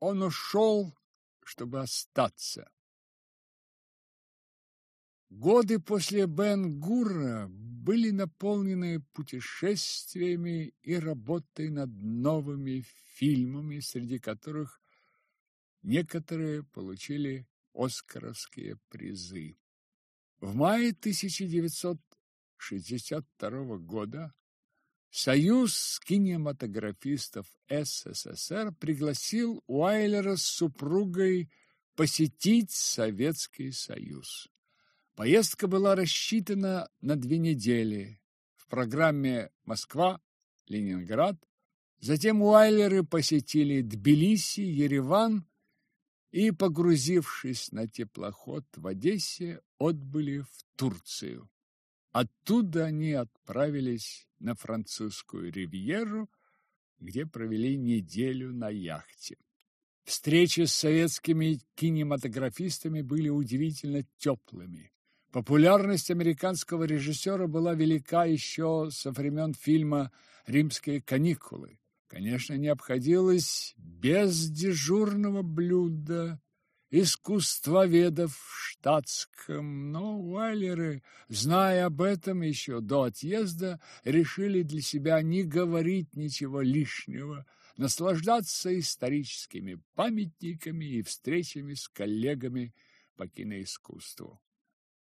он ушел, чтобы остаться. Годы после Бен-Гура были наполнены путешествиями и работой над новыми фильмами, среди которых некоторые получили оскаровские призы. В мае 1962 года Союз кинематографистов СССР пригласил Уайлера с супругой посетить Советский Союз. Поездка была рассчитана на две недели. В программе Москва, Ленинград. Затем Уайлеры посетили Тбилиси, Ереван и, погрузившись на теплоход в Одессе, отбыли в Турцию. Оттуда они отправились на французскую ривьеру, где провели неделю на яхте. Встречи с советскими кинематографистами были удивительно теплыми. Популярность американского режиссера была велика еще со времен фильма «Римские каникулы». Конечно, не обходилось без дежурного блюда искусствоведов в штатском, но Уайлеры, зная об этом еще до отъезда, решили для себя не говорить ничего лишнего, наслаждаться историческими памятниками и встречами с коллегами по киноискусству.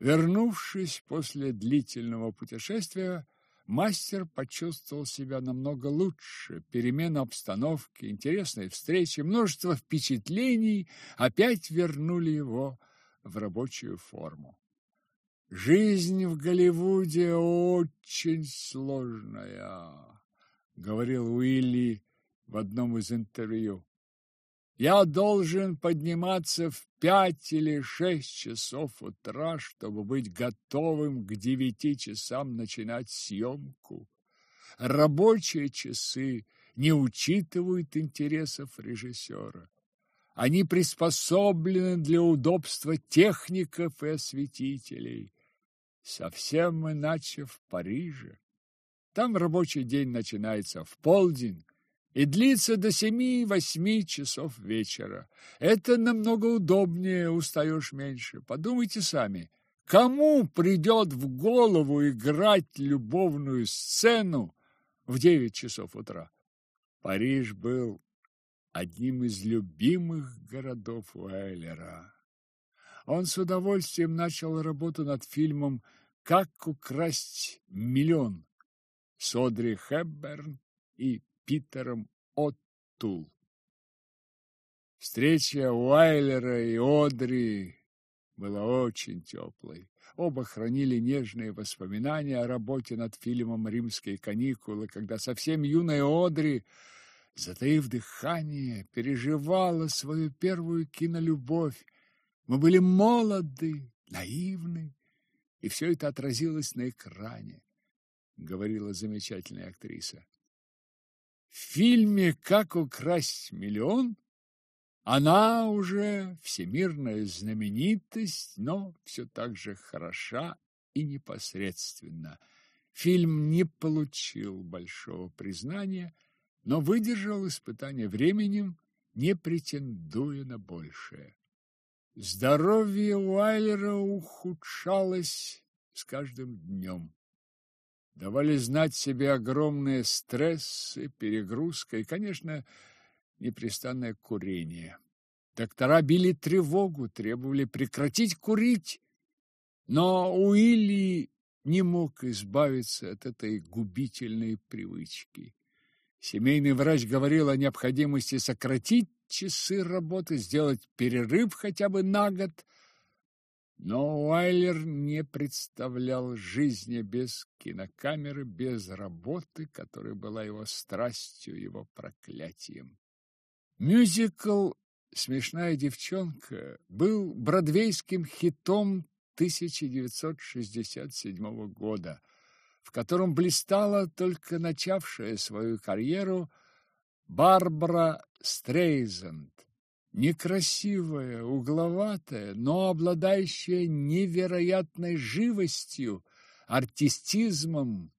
Вернувшись после длительного путешествия, мастер почувствовал себя намного лучше. Перемена обстановки, интересные встречи, множество впечатлений опять вернули его в рабочую форму. «Жизнь в Голливуде очень сложная», — говорил Уилли в одном из интервью. Я должен подниматься в пять или шесть часов утра, чтобы быть готовым к девяти часам начинать съемку. Рабочие часы не учитывают интересов режиссера. Они приспособлены для удобства техников и осветителей. Совсем иначе в Париже. Там рабочий день начинается в полдень, и длится до семи-восьми часов вечера. Это намного удобнее, устаешь меньше. Подумайте сами, кому придет в голову играть любовную сцену в девять часов утра? Париж был одним из любимых городов Уайлера. Он с удовольствием начал работу над фильмом «Как украсть миллион» с Одри Хепберн и Питером Оттул. Встреча Уайлера и Одри была очень теплой. Оба хранили нежные воспоминания о работе над фильмом «Римские каникулы», когда совсем юная Одри, затаив дыхание, переживала свою первую кинолюбовь. Мы были молоды, наивны, и все это отразилось на экране, говорила замечательная актриса. В фильме «Как украсть миллион» она уже всемирная знаменитость, но все так же хороша и непосредственна. Фильм не получил большого признания, но выдержал испытание временем, не претендуя на большее. Здоровье Уайлера ухудшалось с каждым днем давали знать себе огромные стрессы, перегрузка и, конечно, непрестанное курение. Доктора били тревогу, требовали прекратить курить, но Уилли не мог избавиться от этой губительной привычки. Семейный врач говорил о необходимости сократить часы работы, сделать перерыв хотя бы на год – но Уайлер не представлял жизни без кинокамеры, без работы, которая была его страстью, его проклятием. Мюзикл «Смешная девчонка» был бродвейским хитом 1967 года, в котором блистала только начавшая свою карьеру Барбара Стрейзанд некрасивая, угловатая, но обладающая невероятной живостью, артистизмом,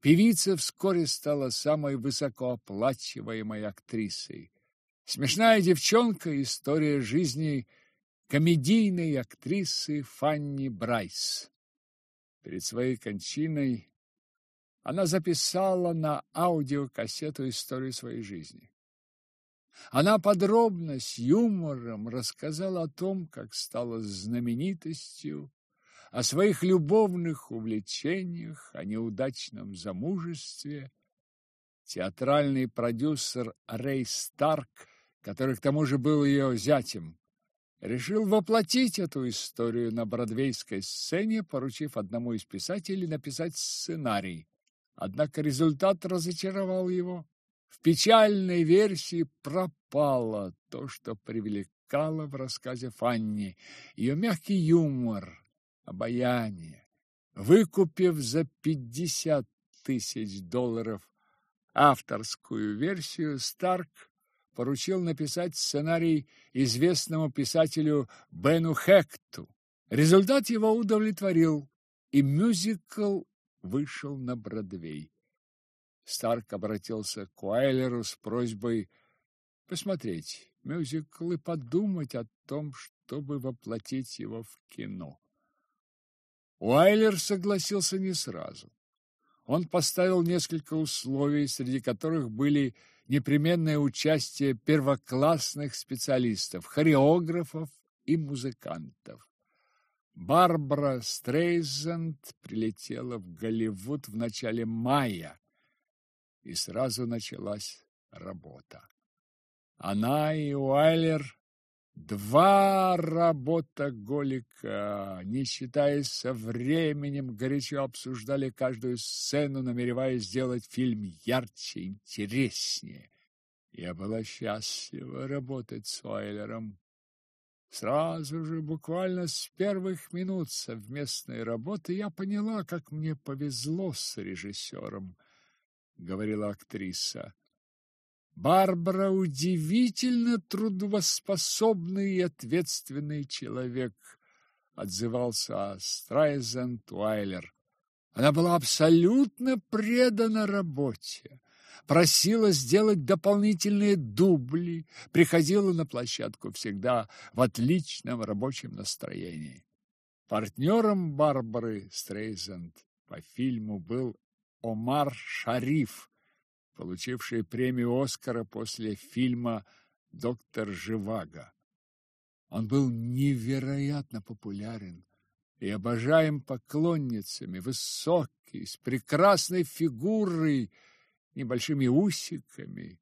певица вскоре стала самой высокооплачиваемой актрисой. Смешная девчонка. История жизни комедийной актрисы Фанни Брайс. Перед своей кончиной она записала на аудиокассету историю своей жизни. Она подробно, с юмором рассказала о том, как стала знаменитостью, о своих любовных увлечениях, о неудачном замужестве. Театральный продюсер Рэй Старк, который к тому же был ее зятем, решил воплотить эту историю на бродвейской сцене, поручив одному из писателей написать сценарий. Однако результат разочаровал его. В печальной версии пропало то, что привлекало в рассказе Фанни. Ее мягкий юмор, обаяние. Выкупив за пятьдесят тысяч долларов авторскую версию, Старк поручил написать сценарий известному писателю Бену Хекту. Результат его удовлетворил, и мюзикл вышел на Бродвей. Старк обратился к Уайлеру с просьбой посмотреть мюзикл и подумать о том, чтобы воплотить его в кино. Уайлер согласился не сразу. Он поставил несколько условий, среди которых были непременное участие первоклассных специалистов, хореографов и музыкантов. Барбара Стрейзенд прилетела в Голливуд в начале мая, и сразу началась работа. Она и Уайлер Два работоголика, не считаясь со временем, горячо обсуждали каждую сцену, намереваясь сделать фильм ярче, интереснее. Я была счастлива работать с Уайлером. Сразу же, буквально с первых минут совместной работы, я поняла, как мне повезло с режиссером, — говорила актриса. Барбара удивительно трудоспособный и ответственный человек, отзывался Страйзен Уайлер. Она была абсолютно предана работе, просила сделать дополнительные дубли, приходила на площадку всегда в отличном рабочем настроении. Партнером Барбары Стрейзенд по фильму был Омар Шариф, получивший премию Оскара после фильма «Доктор Живаго». Он был невероятно популярен и обожаем поклонницами, высокий, с прекрасной фигурой, небольшими усиками.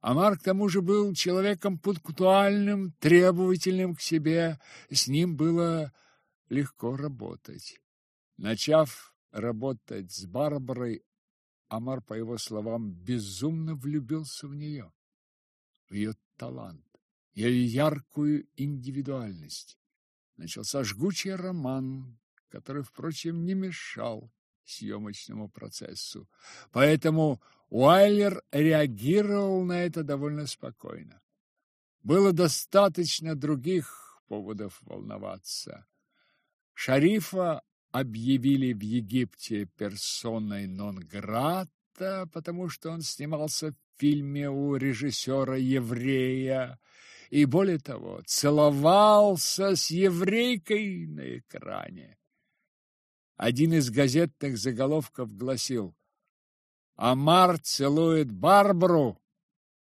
Амар к тому же был человеком пунктуальным, требовательным к себе, с ним было легко работать. Начав работать с Барбарой, Амар, по его словам, безумно влюбился в нее, в ее талант, ее яркую индивидуальность. Начался жгучий роман, который, впрочем, не мешал съемочному процессу. Поэтому Уайлер реагировал на это довольно спокойно. Было достаточно других поводов волноваться. Шарифа объявили в Египте персоной нон-грата, потому что он снимался в фильме у режиссера-еврея и, более того, целовался с еврейкой на экране. Один из газетных заголовков гласил «Амар целует Барбару,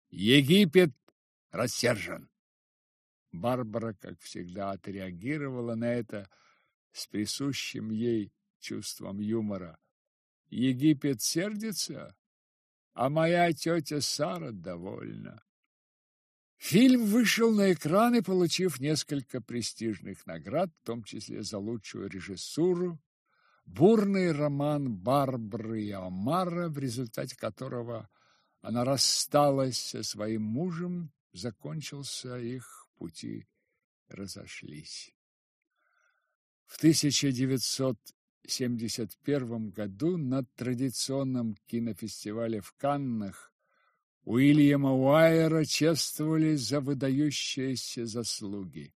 Египет рассержен». Барбара, как всегда, отреагировала на это – с присущим ей чувством юмора. Египет сердится, а моя тетя Сара довольна. Фильм вышел на экраны, получив несколько престижных наград, в том числе за лучшую режиссуру, бурный роман Барбары и Омара, в результате которого она рассталась со своим мужем, закончился, их пути разошлись. В 1971 году на традиционном кинофестивале в Каннах Уильяма Уайера чествовали за выдающиеся заслуги.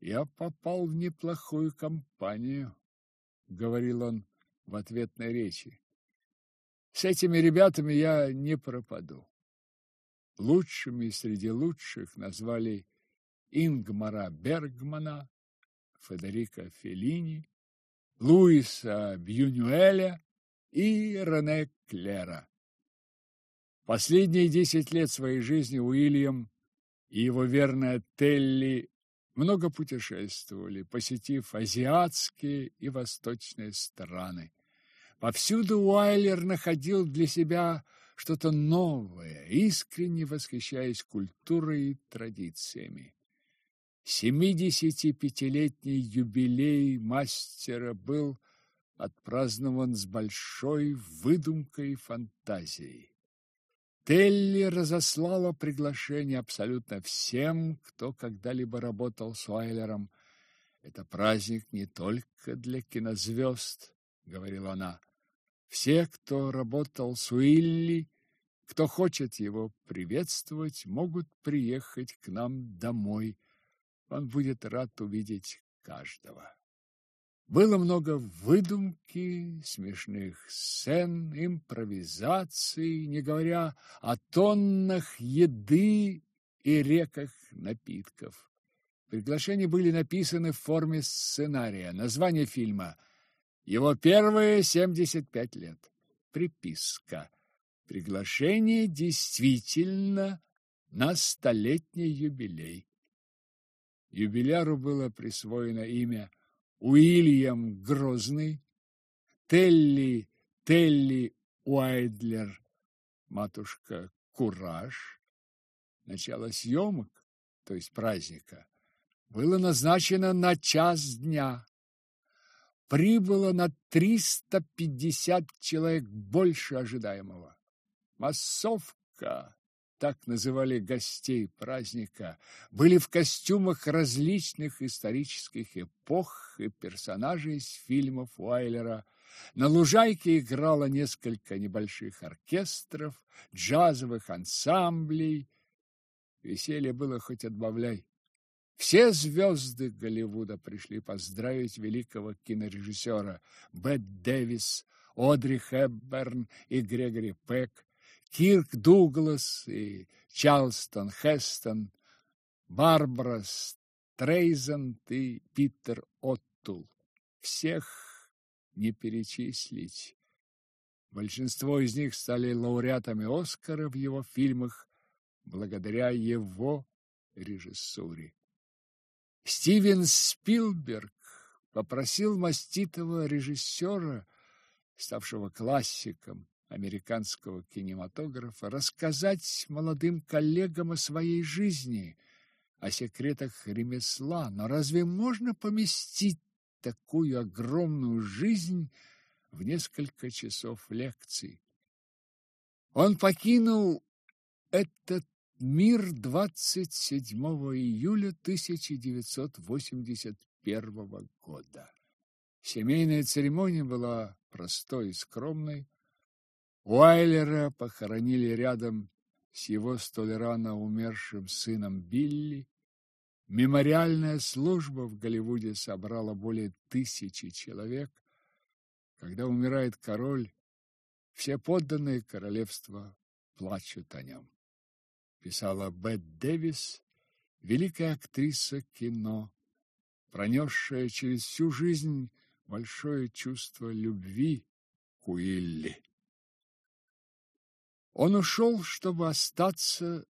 «Я попал в неплохую компанию», — говорил он в ответной речи. «С этими ребятами я не пропаду. лучшими среди лучших назвали Ингмара Бергмана, Федерико Феллини, Луиса Бьюнюэля и Рене Клера. Последние десять лет своей жизни Уильям и его верная Телли много путешествовали, посетив азиатские и восточные страны. Повсюду Уайлер находил для себя что-то новое, искренне восхищаясь культурой и традициями. Семидесятипятилетний юбилей мастера был отпразднован с большой выдумкой и фантазией. Телли разослала приглашение абсолютно всем, кто когда-либо работал с Уайлером. «Это праздник не только для кинозвезд», — говорила она. «Все, кто работал с Уилли, кто хочет его приветствовать, могут приехать к нам домой. Он будет рад увидеть каждого». Было много выдумки, смешных сцен, импровизаций, не говоря о тоннах еды и реках напитков. Приглашения были написаны в форме сценария. Название фильма «Его первые 75 лет». Приписка. Приглашение действительно на столетний юбилей. Юбиляру было присвоено имя Уильям Грозный, Телли Телли Уайдлер, матушка Кураж. Начало съемок, то есть праздника, было назначено на час дня. Прибыло на 350 человек больше ожидаемого. Массовка так называли гостей праздника, были в костюмах различных исторических эпох и персонажей из фильмов Уайлера. На лужайке играло несколько небольших оркестров, джазовых ансамблей. Веселье было хоть отбавляй. Все звезды Голливуда пришли поздравить великого кинорежиссера Бет Дэвис, Одри Хепберн и Грегори Пек, Кирк Дуглас и Чарлстон Хестон, Барбара Стрейзанд и Питер Оттул. Всех не перечислить. Большинство из них стали лауреатами Оскара в его фильмах благодаря его режиссуре. Стивен Спилберг попросил маститого режиссера, ставшего классиком, американского кинематографа рассказать молодым коллегам о своей жизни, о секретах ремесла. Но разве можно поместить такую огромную жизнь в несколько часов лекций? Он покинул этот мир 27 июля 1981 года. Семейная церемония была простой и скромной. Уайлера похоронили рядом с его столь рано умершим сыном Билли. Мемориальная служба в Голливуде собрала более тысячи человек. Когда умирает король, все подданные королевства плачут о нем. Писала Бет Дэвис, великая актриса кино, пронесшая через всю жизнь большое чувство любви к Уилли. Он ушел, чтобы остаться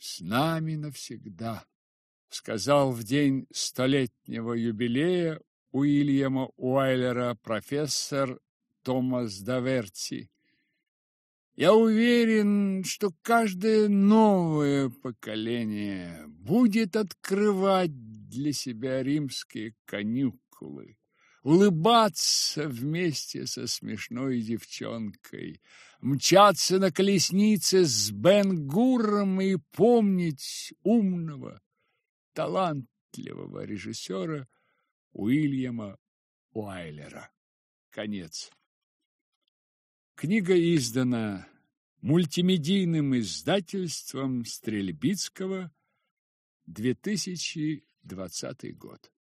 с нами навсегда, сказал в день столетнего юбилея Уильяма Уайлера профессор Томас Даверти. Я уверен, что каждое новое поколение будет открывать для себя римские конюкулы улыбаться вместе со смешной девчонкой, мчаться на колеснице с Бен-Гуром и помнить умного, талантливого режиссера Уильяма Уайлера. Конец. Книга издана мультимедийным издательством Стрельбицкого 2020 год.